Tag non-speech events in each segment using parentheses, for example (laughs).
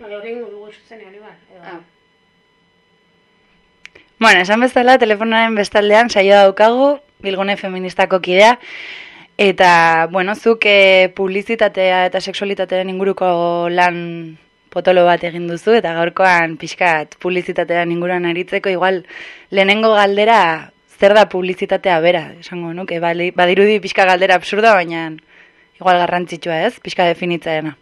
Ingo dugu zuzenean, igual. edo- Ah. Bueno, esan bezala, telefonaren bestaldean saio daukagu, bilgune feministako kidea, eta, bueno, zuk eh, publizitatea eta sexualitatearen inguruko lan potolo bat egin duzu, eta gaurkoan pixkat publizitatearen inguruan aritzeko, igual, lehenengo galdera, zer da publizitatea bera, esango nuke, badirudi pixka galdera absurda, baina igual garrantzitsua ez, pixka definitzaena.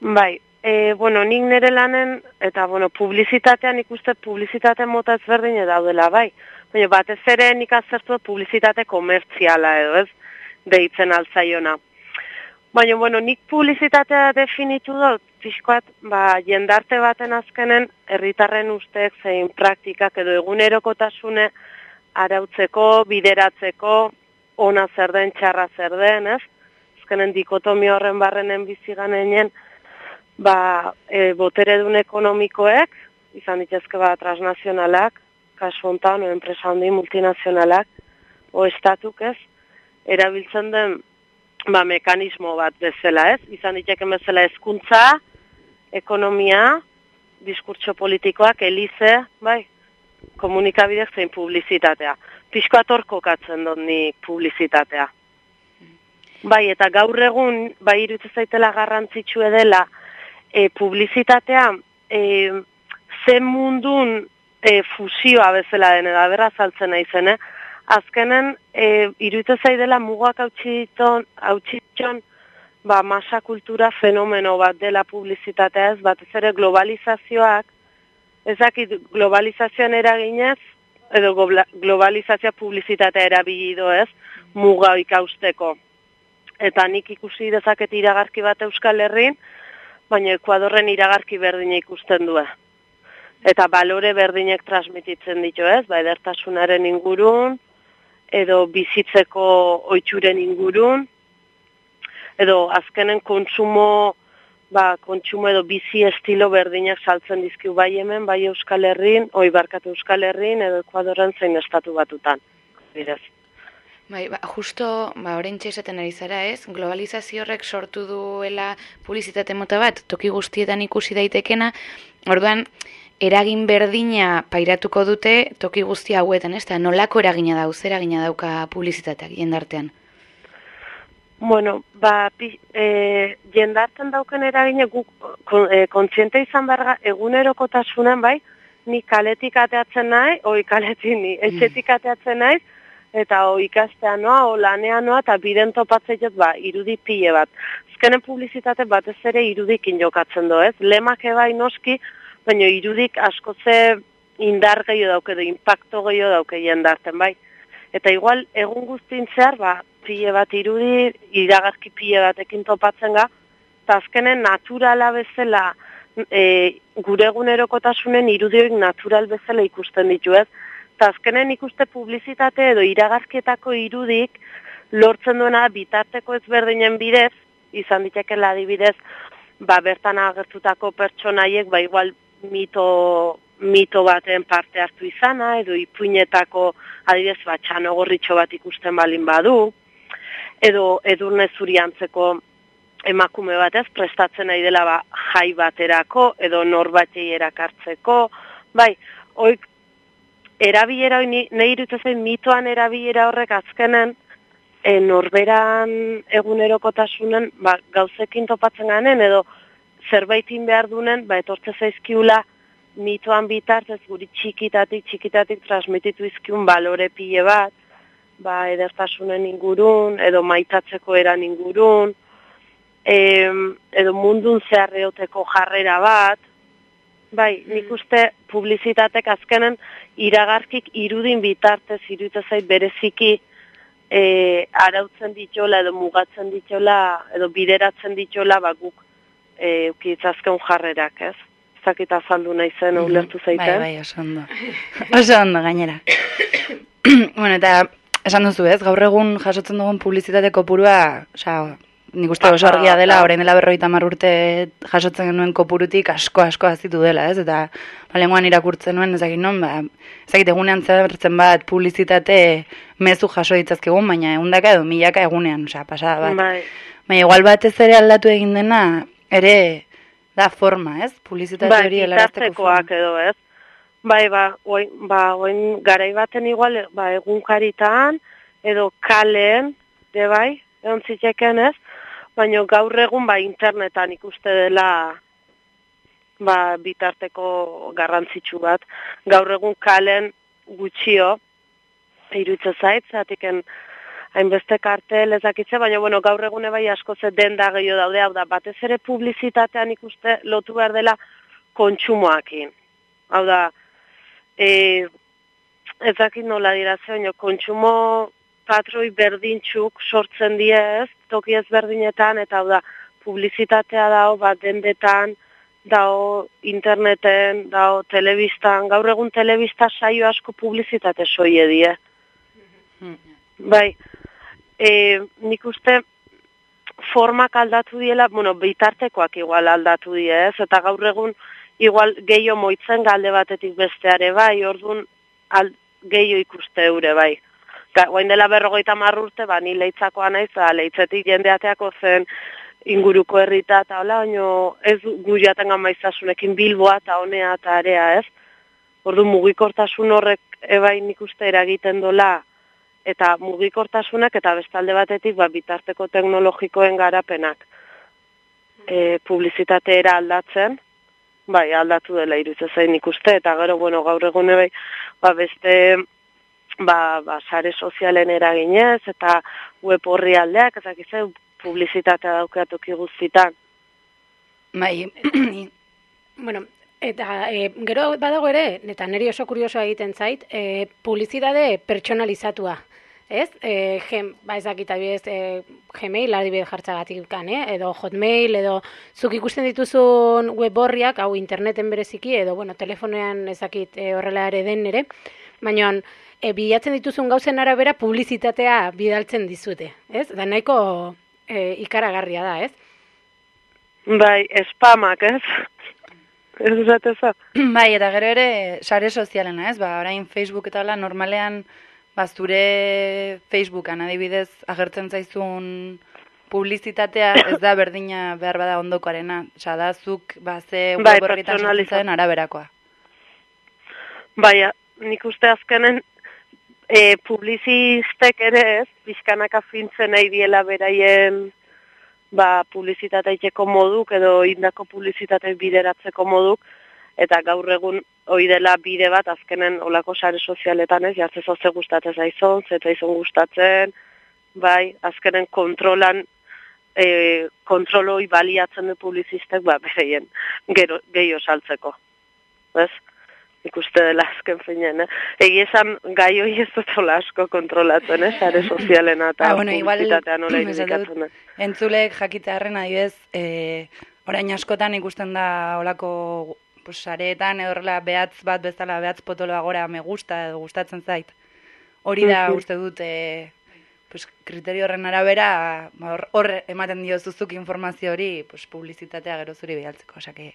Bai, e, bueno, nik nire lanen, eta, bueno, publizitatean ikuste publizitate mota ezberdin daudela, bai. Baina batez ere nik azertu dut publizitate komertziala edo, ez? Deitzen altzaiona. Baina, bueno, nik publizitatea definitu dut, pixkoat, ba, jendarte baten azkenen, herritarren usteek zein praktikak edo egunerokotasune arautzeko, bideratzeko, ona zer den, txarra zer den, ez? Azkenen dikotomio horren barrenen bizi ganenean, ba, e, boteredun ekonomikoek, izan ditezke ba, transnazionalak, kasu hontan, enpresa handi multinazionalak, o estatuk ez, erabiltzen den ba, mekanismo bat bezala ez, izan diteke bezala hezkuntza, ekonomia, diskurtso politikoak, elize, bai, komunikabidek zein publizitatea. Pixko atorko katzen dut nik publizitatea. Bai, eta gaur egun, bai iruditzen zaitela garrantzitsu dela, e, publizitatea e, zen mundun e, fusioa bezala den, eta berra saltzen naizen, eh? Azkenen, e, iruditzen zaidela mugak hautsiton, ba, masa kultura fenomeno bat dela publizitatea ez, batez ere globalizazioak, ez dakit globalizazioan eraginez, edo globalizazioa publizitatea erabili do ez, muga ikausteko. Eta nik ikusi dezaket iragarki bat Euskal Herrin, baina Ekuadorren iragarki berdina ikusten du. Eta balore berdinek transmititzen ditu ez, ba, edertasunaren ingurun, edo bizitzeko oitxuren ingurun, edo azkenen kontsumo, ba, kontsumo edo bizi estilo berdinak saltzen dizkiu bai hemen, bai Euskal Herrin, oi barkatu Euskal Herrin, edo Ekuadorren zein estatu batutan. Bidez. Bai, ba, justo, ba, orain esaten ari zara ez, globalizazio horrek sortu duela publizitate mota bat, toki guztietan ikusi daitekena, orduan, eragin berdina pairatuko dute toki guzti hauetan, ez da, nolako eragina dau, zer eragina dauka publizitateak jendartean? Bueno, ba, pi, e, jendartzen dauken eragine guk kon, e, kontziente izan behar egunerokotasunen, bai, ni kaletik ateatzen nahi, oi kaletik ni, etxetik ateatzen naiz, eta o ikastea noa, o lanea noa, eta biden topatzen jot, ba, irudi pile bat. Azkenen publizitate batez ere irudikin jokatzen do, ez? Lemak ebai noski, baina irudik asko ze indar gehiago dauke, edo impacto gehiago dauke jendarten, bai. Eta igual, egun guztin zehar, ba, pile bat irudi, iragarki pile batekin topatzen ga, eta azkenen naturala bezala, e, gure egunerokotasunen irudioik natural bezala ikusten ditu ez. Eta azkenen ikuste publizitate edo iragarkietako irudik lortzen duena bitarteko ezberdinen bidez, izan ditekela adibidez, ba, bertan agertutako pertsonaiek, ba, igual mito, mito baten parte hartu izana, edo ipuinetako adibidez, ba, txano gorritxo bat ikusten balin badu, edo edurne zuriantzeko emakume batez prestatzen nahi dela ba, jai baterako edo norbatei erakartzeko, bai, oik erabilera nahi irutzen mitoan erabilera horrek azkenen e, norberan egunerokotasunen ba, gauzekin topatzen ganen edo zerbaitin behar dunen ba, etortze zaizkiula mitoan bitartez guri txikitatik txikitatik transmititu izkiun balore pile bat, ba, edertasunen ingurun, edo maitatzeko eran ingurun, em, edo mundun zeharreoteko jarrera bat, bai, nik uste publizitatek azkenen iragarkik irudin bitartez iruditzen zait bereziki e, arautzen ditola edo mugatzen ditola edo bideratzen ditola ba guk e, ukitzazken jarrerak, ez? Zakita azaldu nahi zen, Mhm. ulertu zaiten. Bai, bai, oso ondo. (coughs) oso ondo, gainera. (coughs) bueno, eta esan duzu ez, gaur egun jasotzen dugun publizitate kopurua, osea, nik uste oso argia dela, orain dela berroita urte jasotzen genuen kopurutik asko asko azitu dela, ez? Eta ba, lenguan irakurtzen nuen, ezakit non, ba, ezakit egunean zertzen bat publizitate mezu jaso ditzazkegun, baina egundaka edo milaka egunean, osea, pasada bat. Bai. Baina igual batez ere aldatu egin dena, ere, da forma, ez? Publizitate bai, hori helarazteko forma. edo, ez? Bai, ba, oin, ba, oin garai baten igual, ba, egunkaritan, edo kalen, de bai, egon zitekeen ez, baina gaur egun, ba, internetan ikuste dela, ba, bitarteko garrantzitsu bat. Gaur egun kalen gutxio, irutze zait, zatiken hainbeste kartel ezakitze, baina bueno, gaur egune bai asko ze denda gehiago daude, hau da, batez ere publizitatean ikuste lotu behar dela kontsumoakin. Hau da, e, ez nola dira ze, baina kontsumo patroi berdintxuk sortzen die ez, toki ez berdinetan, eta hau da, publizitatea dao, bat dendetan, dao interneten, dao telebistan, gaur egun telebista saio asko publizitate soie die. Bai, e, nik uste formak aldatu diela, bueno, bitartekoak igual aldatu die, ez? Eta gaur egun igual gehiago moitzen galde batetik besteare, bai, orduan gehiago ikuste eure, bai. Guain dela berrogeita marrurte, ba, ni leitzakoa naiz, ba, leitzetik jendeateako zen inguruko herrita eta hola, baino ez gu jaten gamaiztasunekin bilboa eta honea eta area, ez? Ordu mugikortasun horrek ebai nik uste eragiten dola eta mugikortasunak eta bestalde batetik ba, bitarteko teknologikoen garapenak e, publizitateera aldatzen, bai, aldatu dela iruditzen zain ikuste, eta gero, bueno, gaur egune bai, ba, beste ba, ba, sare sozialen eraginez, eta web horri aldeak, eta gizai, publizitatea daukeatoki guztitan. Bai, (clears throat) Bueno, eta e, gero badago ere, eta niri oso kuriosoa egiten zait, e, publizitate pertsonalizatua. Ez? E, gem, ba ezakit adibidez, e, Gmail adibidez jartzagatik kan, eh? edo Hotmail, edo zuk ikusten dituzun web horriak, hau interneten bereziki, edo bueno, telefonean ezakit e, horrela ere den ere, baina e, bilatzen dituzun gauzen arabera publizitatea bidaltzen dizute, ez? Da nahiko e, ikaragarria da, ez? Bai, spamak, ez? Ez zateza? (clears throat) bai, eta gero ere sare sozialena, ez? Ba, orain Facebook eta hola normalean ba, zure Facebookan adibidez agertzen zaizun publizitatea ez da berdina behar bada ondokoarena. Osa, da zuk ba, ze Bai, web araberakoa. Bai, nik uste azkenen e, publizistek ere ez, pixkanaka fintzen nahi diela beraien ba, publizitatea iteko moduk edo indako publizitatea bideratzeko moduk, eta gaur egun hoi dela bide bat azkenen olako sare sozialetan ez, jartze zoze gustatzen zaizon, zeta izon gustatzen, bai, azkenen kontrolan, e, kontroloi baliatzen du publizistek, ba, bereien, gero, gehiago saltzeko. Ez? Ikuste dela azken finean, eh? Egi esan gai hori ez dut hola asko kontrolatzen, eh? Sare sozialena eta Ah, bueno, publizitatea nola irudikatzen. eh? Entzulek jakitearren adibidez, e, orain askotan ikusten da olako pues, sareetan horrela behatz bat bezala behatz potoloa gora me gusta edo gustatzen zait. Hori da Mhm. uste dut e, pues, kriterio horren arabera ba, hor, hor ematen dio zuzuk informazio hori pues, publizitatea gero zuri bidaltzeko. Osa que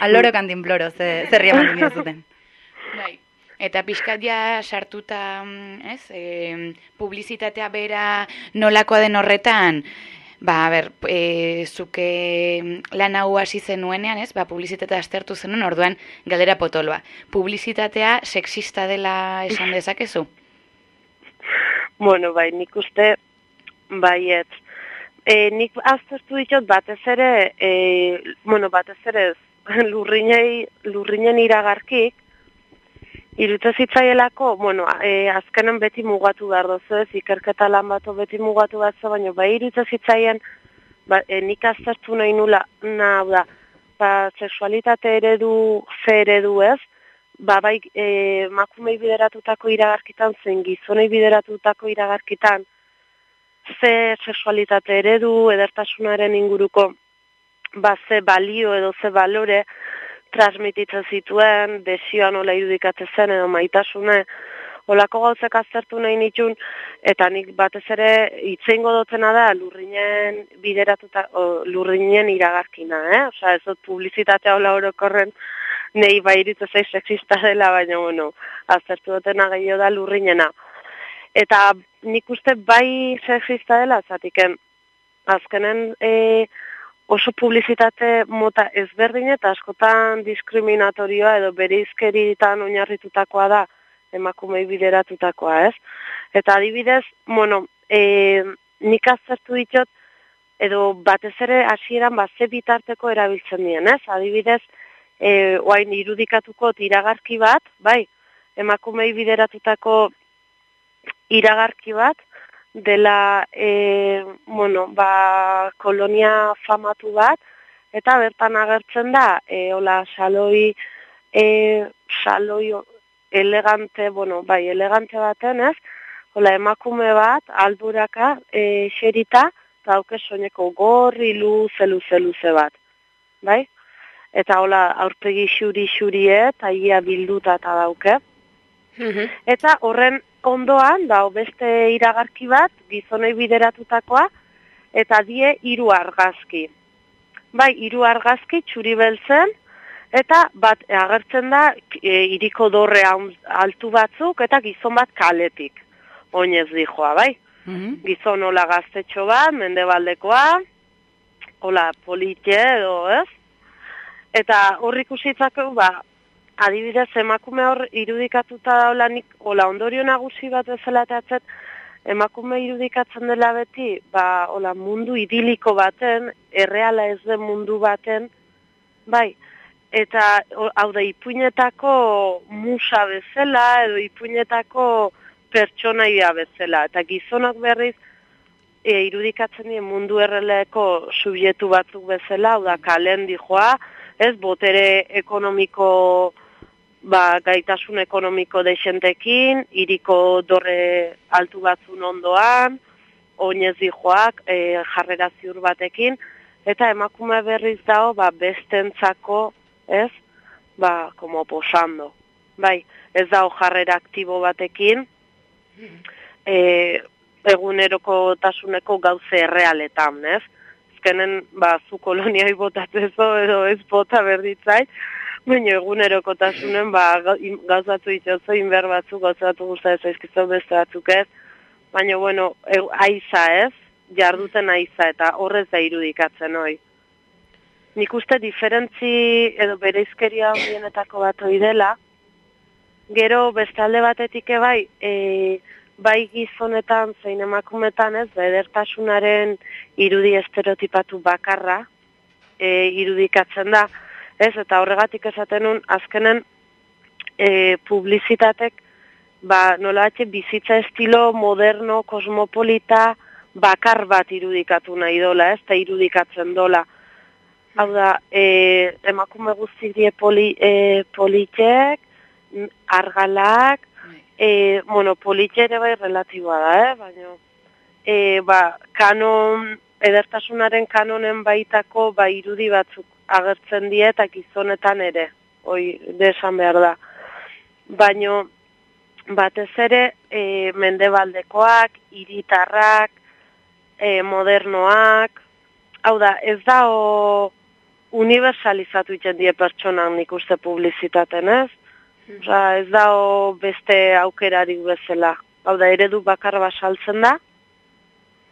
aloro kantinploro ze, zerri ematen dio zuten. (laughs) Bai. Eta pixkat ja sartuta, mm, ez, e, publizitatea bera nolakoa den horretan, ba, ber, e, zuke lan hau hasi zenuenean, ez, ba, publizitatea aztertu zenuen, orduan galdera potoloa. Publizitatea sexista dela esan dezakezu? Bueno, bai, nik uste baiet. E, nik aztertu ditut batez ere, e, bueno, batez ere (laughs) lurrinei, lurrinen iragarkik, Irutze zitzaielako, bueno, e, azkenen beti mugatu behar dozu ez, ikerketa lan bato beti mugatu behar zu, baina bai irutze zitzaien, ba, e, nik aztertu nahi nula, na, da, ba, seksualitate eredu, ze eredu ez, ba, bai, e, makumei bideratutako iragarkitan, zen gizonei bideratutako iragarkitan, ze seksualitate eredu, edertasunaren inguruko, ba, ze balio edo ze balore, transmititzen zituen, desioan nola irudikatzen zen edo maitasune, olako gauzek aztertu nahi nitun, eta nik batez ere itzeingo dutena da lurrinen bideratuta, o, lurrinen iragarkina, eh? Osa, ez dut publizitatea hola orokorren nahi bairitzu zei sexista dela, baina, bueno, aztertu dutena gehiago da lurrinena. Eta nik uste bai sexista dela, zatiken, azkenen, e, oso publizitate mota ezberdin eta askotan diskriminatorioa edo bereizkeritan oinarritutakoa da emakumei bideratutakoa, ez? Eta adibidez, bueno, e, nik azertu ditot, edo batez ere hasieran bat ze bitarteko erabiltzen dien, ez? Adibidez, e, oain irudikatuko iragarki bat, bai, emakumei bideratutako iragarki bat, dela, e, bueno, ba, kolonia famatu bat, eta bertan agertzen da, e, hola, saloi, e, saloi elegante, bueno, bai, elegante baten, ez? Hola, emakume bat, alduraka, e, xerita, eta hauke soineko gorri, luze, luze, luze bat, bai? Eta hola, aurpegi xuri xurie, eta ia bilduta eta dauke. Mhm. Eta horren ondoan, da, beste iragarki bat, gizonei bideratutakoa, eta die hiru argazki. Bai, hiru argazki txuri beltzen, eta bat agertzen da e, iriko dorre altu batzuk, eta gizon bat kaletik. Oinez dijoa, bai? Mm Gizon hola gaztetxo bat, mendebaldekoa, hola polite edo, ez? Eta horrik usitzako, ba, adibidez emakume hor irudikatuta daula nik ola ondorio nagusi bat bezala emakume irudikatzen dela beti ba ola mundu idiliko baten erreala ez den mundu baten bai. Eta hau da ipuinetako musa bezala edo ipuinetako pertsonaia bezala. Eta gizonak berriz e, irudikatzen dien mundu erreleko subjetu batzuk bezala hau da kalen dijoa ez botere ekonomiko ba, gaitasun ekonomiko desentekin, iriko dorre altu batzun ondoan, oinez dijoak, e, jarrera ziur batekin, eta emakume berriz dago, ba, bestentzako, ez, ba, como posando. Bai, ez dago jarrera aktibo batekin, e, eguneroko tasuneko gauze errealetan, ez? Ezkenen, ba, zu koloniai botatzezo edo ez bota berditzai, Baina egunerokotasunen ba, gauzatu itxozo, inber batzuk gauzatu guzta ez aizkizu beste batzuk ez. Baina, bueno, e, aiza ez, jarduten aiza eta horrez da irudikatzen hoi. Nik uste diferentzi edo bereizkeria horienetako bat hoi dela, gero bestalde batetik ebai, e, bai gizonetan zein emakumetan ez, edertasunaren irudi estereotipatu bakarra e, irudikatzen da, Ez, eta horregatik esaten nun, azkenen e, publizitatek, ba, nola bizitza estilo moderno, kosmopolita, bakar bat irudikatu nahi dola, ez, eta irudikatzen dola. Hau da, e, emakume guztik die poli, e, politek, argalak, e, bueno, ere bai relatiboa da, eh? baina, e, ba, kanon, edertasunaren kanonen baitako, ba, irudi batzuk agertzen die eta gizonetan ere, hoi desan behar da. Baino batez ere e, mendebaldekoak, hiritarrak, e, modernoak, hau da, ez da o, universalizatu iten die pertsonan nik uste publizitaten ez, hmm. Osa, ez da o, beste aukerarik bezala. Hau da, eredu bakar basaltzen da,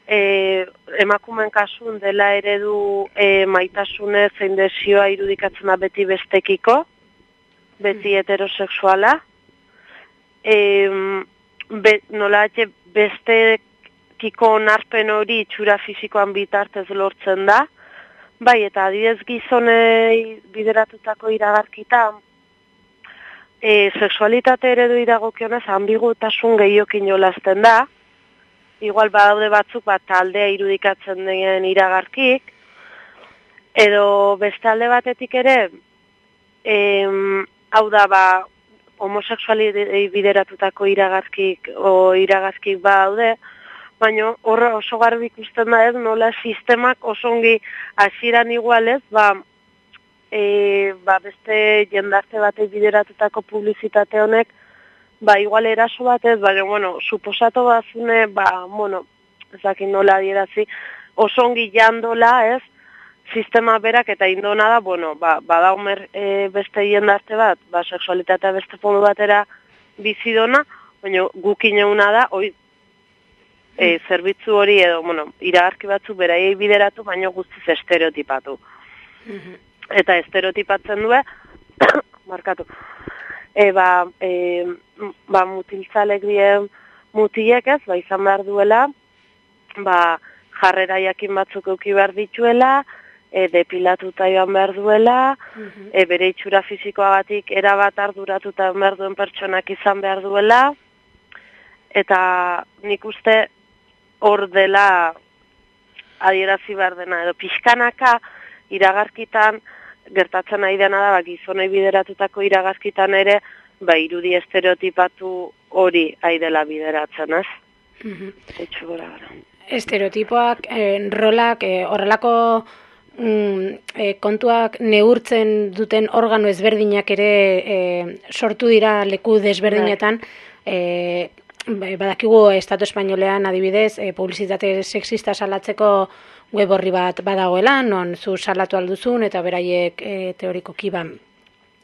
e, emakumen kasun dela eredu e, maitasune zein desioa irudikatzen beti bestekiko, beti mm. heterosexuala. E, be, nola ete bestekiko narpen hori itxura fizikoan bitartez lortzen da, bai eta adidez gizonei bideratutako iragarkita, e, sexualitate eredu iragokionez ambigutasun gehiokin jolazten da, igual badaude batzuk bat taldea irudikatzen den iragarkik, edo bestalde batetik ere, em, hau da ba, homoseksuali bideratutako iragarkik o iragarkik badaude, baina horre oso garbi ikusten da ez, nola sistemak osongi hasieran igualez, ba, e, ba beste jendarte batek bideratutako publizitate honek, ba, igual eraso bat ez, baina, bueno, suposato bazune, ba, bueno, ezakin nola dierazi, oso ongi jandola, ez, sistema berak eta indona da, bueno, ba, bada homer e, beste jendarte bat, ba, seksualitatea beste fondo batera bizidona, baina gukin euna da, oi, e, zerbitzu hori edo, bueno, iragarki batzu beraiei bideratu, baino guztiz estereotipatu. Mhm. Eta estereotipatzen du, (coughs) markatu, e, ba, e, ba, mutiltzalek dien mutiek ez, ba, izan behar duela, ba, jarrera jakin batzuk euki behar dituela, e, depilatuta joan behar duela, Mhm. e, bere itxura fisikoagatik erabat arduratuta behar duen pertsonak izan behar duela, eta nik uste hor dela adierazi behar dena, edo pixkanaka iragarkitan gertatzen nahi dena da, ba, gizonei bideratutako iragarkitan ere, ba, irudi estereotipatu hori ari dela bideratzen, ez? Mhm. Etxu gora gara. Estereotipoak, eh, rolak, eh, horrelako mm, eh, kontuak neurtzen duten organo ezberdinak ere eh, sortu dira leku desberdinetan, eh, ba- badakigu Estatu Espainolean adibidez, eh, publizitate sexista salatzeko web horri bat badagoela, non zu salatu alduzun eta beraiek eh, teorikoki ba,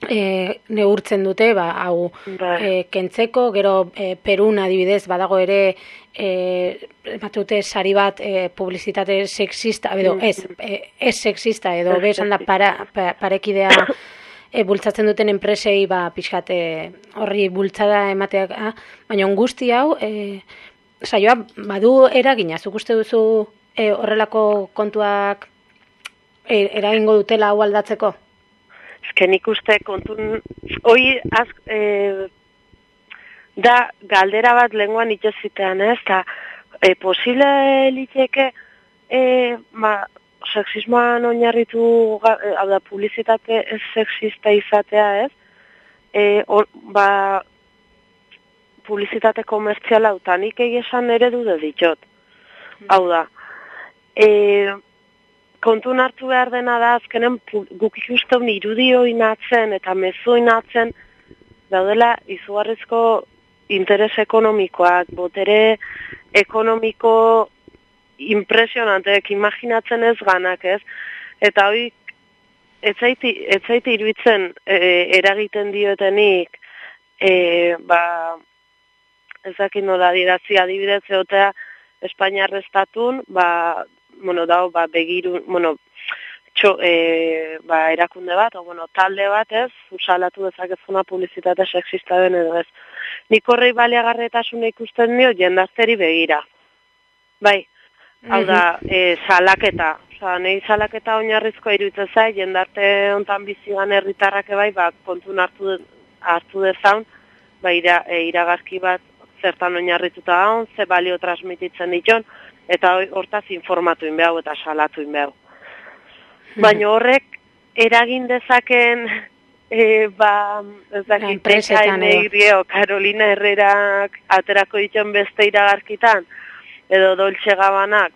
e, neurtzen dute, ba, hau Bai. e, kentzeko, gero e, Perun adibidez badago ere e, batute sari bat e, publizitate sexista, edo ez, e, ez sexista, edo Ez besan da para, pa, parekidea (coughs) e, bultzatzen duten enpresei ba, pixkat e, horri bultzada emateak, baina guzti hau, e, saioa badu eragina, zuk uste duzu e, horrelako kontuak e, eragingo dutela hau aldatzeko? Ezken nik uste kontun, hoi az, e, da galdera bat lenguan itxezitean, ez? Ta, e, posible liteke, e, ma, sexismoan oinarritu, ga- e, hau da, publizitate ez izatea, ez? E, on, ba, publizitate komertziala, eta nik egia esan eredu de ditxot. Hau da, e, kontun hartu behar dena da, azkenen guk ikusten irudio inatzen eta mezu inatzen daudela izugarrizko interes ekonomikoak, botere ekonomiko impresionanteek imaginatzen ez ganak ez, eta hoi etzaiti, iruditzen e, eragiten diotenik e, ba, ez dakit nola dirazi adibidez egotea Espainiar estatun, ba, bueno, dao, ba, begirun, bueno, txo, e, ba, erakunde bat, o, bueno, talde bat ez, usalatu dezakezuna publizitate sexista den edo ez. Nik horrei baliagarretasuna ikusten dio jendazteri begira. Bai, hau da, e, salaketa. Osa, nahi salaketa oinarrizkoa iruditzen zai, jendarte hontan bizigan herritarrak bai, ba, kontun hartu, hartu dezaun, ba, ira, e, iragarki bat zertan oinarrituta daun, ze balio transmititzen diton, eta hortaz informatu inbeau eta salatu inbeau. Baina horrek eragin dezaken (laughs) e, ba, ez dakit, Enpresetan edo. TKN Carolina Herrerak aterako ditzen beste iragarkitan, edo Dolce Gabanak,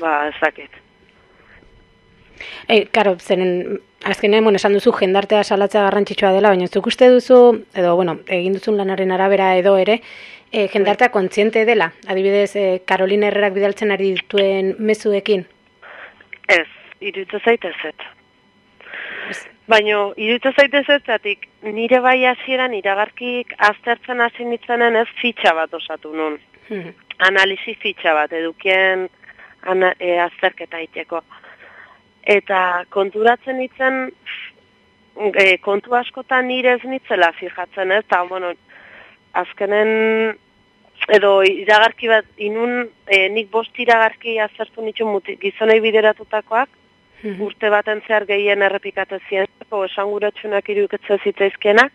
ba, ez dakit. E, karo, zeren, azkenean, bueno, esan duzu jendartea salatzea garrantzitsua dela, baina zuk uste duzu, edo, bueno, egin duzun lanaren arabera edo ere, e, jendartea kontziente dela, adibidez, e, Carolina Herrerak bidaltzen ari dituen mezuekin. Ez, iruditzen zaitez ez. Baina, iruditzen zaitez ez, zatik, nire bai hasieran iragarkik aztertzen hasi nitzenen ez fitxa bat osatu nun. Mhm. Analisi fitxa bat, edukien ana, e, azterketa iteko. Eta konturatzen nitzen, e, kontu askotan nire ez nitzela fijatzen ez, eta, bueno, azkenen, edo iragarki bat, inun, e, nik bost iragarki azertu nitu muti, gizonei bideratutakoak, Mhm. urte baten zehar gehien errepikate zieneko esanguratsunak iruketzen zitzaizkienak,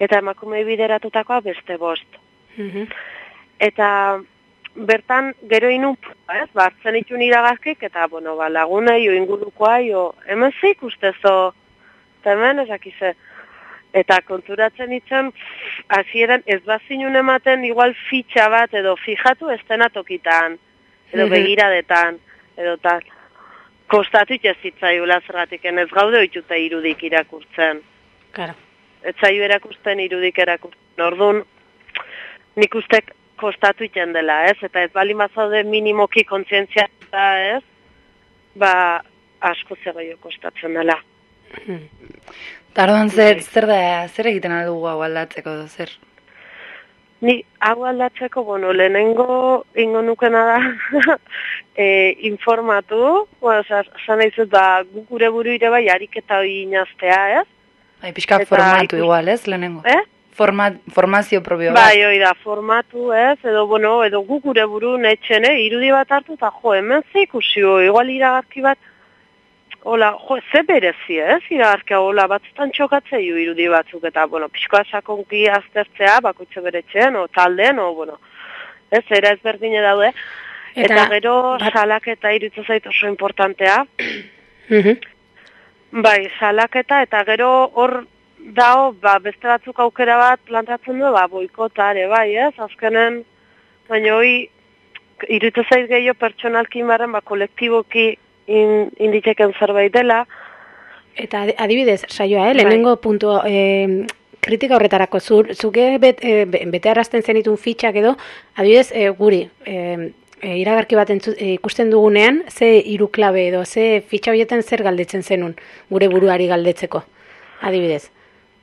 eta emakumei bideratutakoa beste bost. Mhm. Eta bertan gero inun, ez, bartzen itun iragarkik, eta, bueno, ba, lagunei, o ingurukoa, o, hemen ze ikustezo, eta hemen ezakize. Eta konturatzen itzen, hasieran ez bazinun ematen igual fitxa bat, edo fijatu estenatokitan, edo Mhm. begiradetan, edo tal. Kostatu ez zitzaiula zergatik, ez gaude oituta irudik irakurtzen Claro. ez zaio erakusten irudik erakusten. Orduan, nik ustek kostatu iten dela, ez? Eta ez bali mazaude minimoki kontzientzia ez? Ba, asko zegoio kostatzen dela. Tarduan zer, Bai. zer da, zer egiten aldugu hau aldatzeko zer? Ni hau aldatzeko, bueno, lehenengo ingo nukena da (laughs) e, informatu, bueno, zan nahi da, gure buru ire bai, ariketa hori inaztea, ez? Bai, pixka formatu igual, ez, lehenengo? Eh? Forma, formazio propio bat. Bai, hoi da, formatu, ez, edo, bueno, edo gure buru netxen, eh? irudi bat hartu, eta jo, hemen ze ikusio, igual iragarki bat, Ola, jo, ze berezi, ez, iragarkia, hola, batzutan txokatzea irudi batzuk, eta, bueno, pixkoa sakonki aztertzea, bakoitze beretxean, o taldean, o, bueno, ez, era ezberdine daude, eta, eta gero, bat... salaketa irutzen zait oso importantea, (clears throat) mhm. bai, salaketa, eta gero hor dao, ba, beste batzuk aukera bat plantatzen du, ba, boikotare, bai, ez, azkenen, baina hoi, irutzen zait gehiago pertsonalki maren, ba, kolektiboki, in, inditeken zerbait dela. Eta adibidez, saioa, eh? Bai. lehenengo puntu eh, kritika horretarako, zur, zuke bet, eh, bete arazten zenitun fitxak edo, adibidez, eh, guri, eh, iragarki bat ikusten dugunean, ze hiru klabe edo, ze fitxa horietan zer galdetzen zenun, gure buruari galdetzeko, adibidez.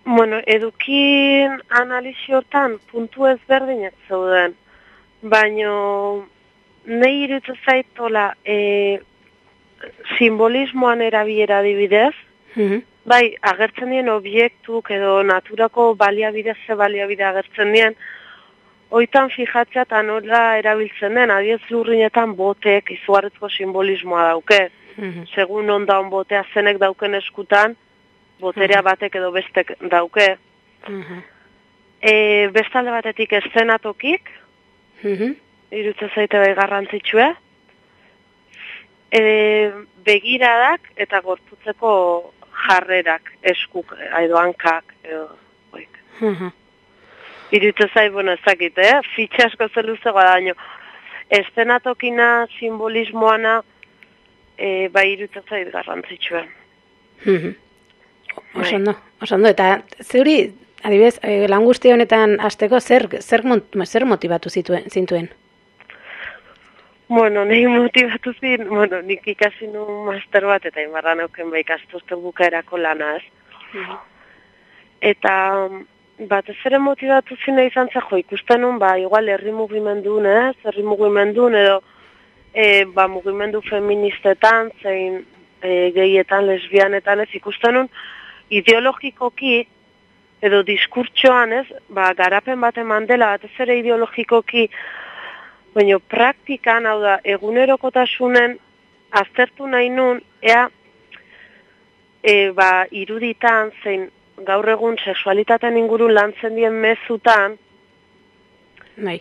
Bueno, edukin analizi hortan puntu ezberdinak zauden, baino nahi irutu zaitola, e, simbolismoan erabiera dibidez, mm bai, agertzen dien obiektuk edo naturako baliabide ze baliabide agertzen dien, oitan fijatzea eta nola erabiltzen den, adiez lurrinetan botek izugarretzko simbolismoa dauke. Mm Segun ondaun botea zenek dauken eskutan, boterea batek edo bestek dauke. Mm -hmm. e, bestalde batetik eszenatokik, mm -hmm. irutzen zaite bai garrantzitsue, e, begiradak eta gorputzeko jarrerak eskuk edo hankak edo oik. Mhm. Irutu zai, bueno, ezakit, eh? Fitxe asko zeluze daño. Estenatokina, simbolismoana, e, bai irutu zai garrantzitsua. Mhm. Osondo, osondo, eta zeuri, adibez, e, lan guzti honetan azteko zer, zer, zer motivatu zituen, zintuen? Bueno, nahi motivatu zin, bueno, nik ikasi nu master bat eta inbarra neuken ba ikastuzte bukaerako lanaz. Mhm. Eta bat ez ere motivatu zin nahi izan jo, ikusten nun, ba, igual herri mugimendu, ez? Herri mugimendu, edo e, ba, mugimendu feministetan, zein e, gehietan, lesbianetan, ez? Ikusten nun, ideologikoki, edo diskurtsoan, ez? Ba, garapen bat eman dela, bat ez ere ideologikoki, baina praktikan, hau da, egunerokotasunen aztertu nahi nun, ea, e, ba, iruditan, zein gaur egun sexualitatean ingurun lantzen dien mezutan, Bai.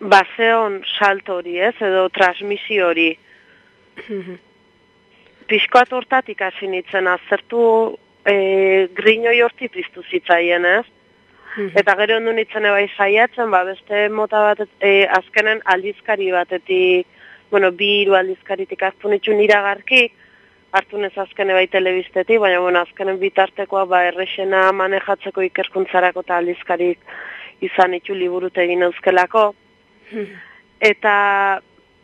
Baseon salto hori, ez, edo transmisio hori. (laughs) Piskoat hortatik hasi nintzen aztertu e, grinoi horti piztu zitzaien, ez? Mhm. Eta gero ondu nintzen bai saiatzen, ba, beste mota bat, e, azkenen aldizkari batetik, bueno, bi iru aldizkaritik hartu nitzu niragarkik, hartu nez azkene bai telebistetik, baina bueno, azkenen bitartekoa ba, errexena manejatzeko ikerkuntzarako eta aldizkarik izan nitzu liburute egin euskelako. Mhm. Eta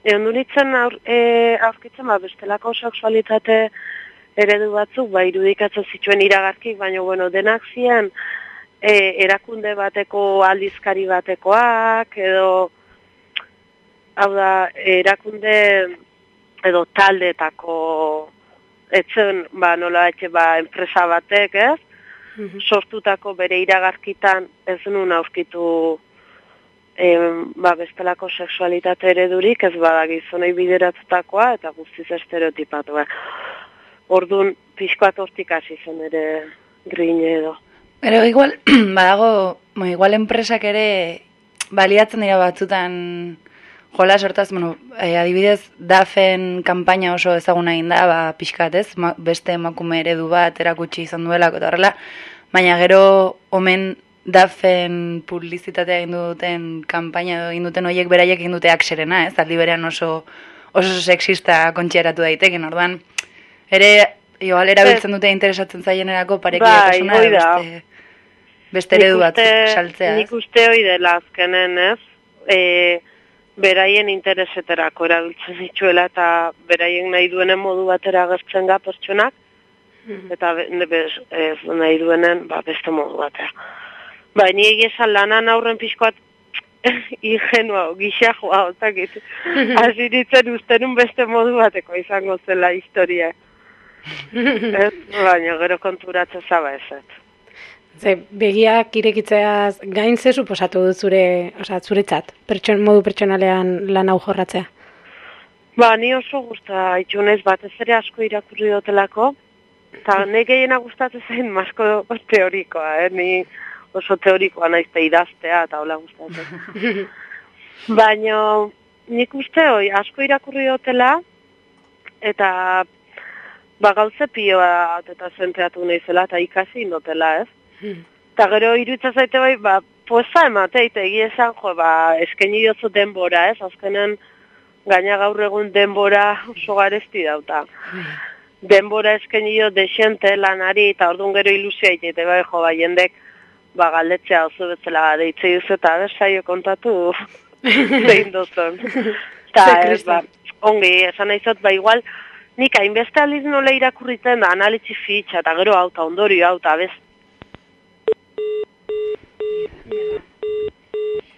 egon nintzen aur, e, aurkitzen, ba, bestelako seksualitate eredu batzuk, ba, irudikatzen zituen iragarkik, baina bueno, denak ziren, e, erakunde bateko aldizkari batekoak, edo hau da, erakunde edo taldeetako etzen, ba, nola etxe, ba, enpresa batek, ez? Mhm. sortutako bere iragarkitan ez nuen aurkitu e, ba, bestelako seksualitate eredurik ez bada gizonei bideratutakoa eta guztiz estereotipatu. Orduan, pixkoat hortik hasi zen ere grine edo. Pero igual, (clears throat) badago, mo, igual enpresak ere baliatzen dira batzutan jola sortaz, bueno, eh, adibidez, dafen kanpaina oso ezaguna egin da, ba, pixkat ez, beste emakume eredu bat erakutsi izan duela, eta horrela, baina gero omen dafen publizitatea egin duten kanpaina egin duten horiek beraiek egin dute akserena, ez, aldi berean oso, oso sexista kontxeratu daiteken, orduan, ere, igual erabiltzen dute interesatzen zaienerako parekia bai, beste beste eredu bat saltzea. Nik uste hori dela azkenen, ez? E, beraien intereseterako erabiltzen zituela eta beraien nahi duenen modu batera agertzen ga pertsonak mhm. eta bez, ez nahi duenen ba, beste modu batera. Ba, ni egia esan lanan aurren pixkoat (laughs) ingenua, gixajoa, otakit. (laughs) Hasi ditzen ustenun beste modu bateko izango zela historia. (laughs) ez, baina gero konturatze zaba ezet. Ze, begiak irekitzeaz gain ze suposatu dut zure, oza, zuretzat, pertson, modu pertsonalean lan hau jorratzea? Ba, ni oso gusta itxunez batez ere asko irakurri dotelako, eta ne gehiena gustatzen zain masko teorikoa, eh? ni oso teorikoa naizte idaztea eta hola gustatzen. (laughs) Baina nik uste hoi asko irakurri dotela, eta ba, gauze pioa eta zenteatu naizela eta ikasi indotela, ez? Eta gero irutza zaite bai, ba, poza emate, eta egia esan, jo, ba, eskeni diozu denbora, ez? Azkenen, gaina gaur egun denbora oso garezti dauta. Denbora eskeni dio desente lanari, eta orduan gero ilusia egite, bai, jo, ba, jendek, ba, galdetzea oso betzela deitze duzu, eta bersaio kontatu (laughs) zein dozun. Eta, ez, ba, ongi, esan nahi ba, igual, nik hainbeste aliz nola irakurritzen da, analitzi fitxa, eta gero hau, eta ondorio hau, eta Yeah.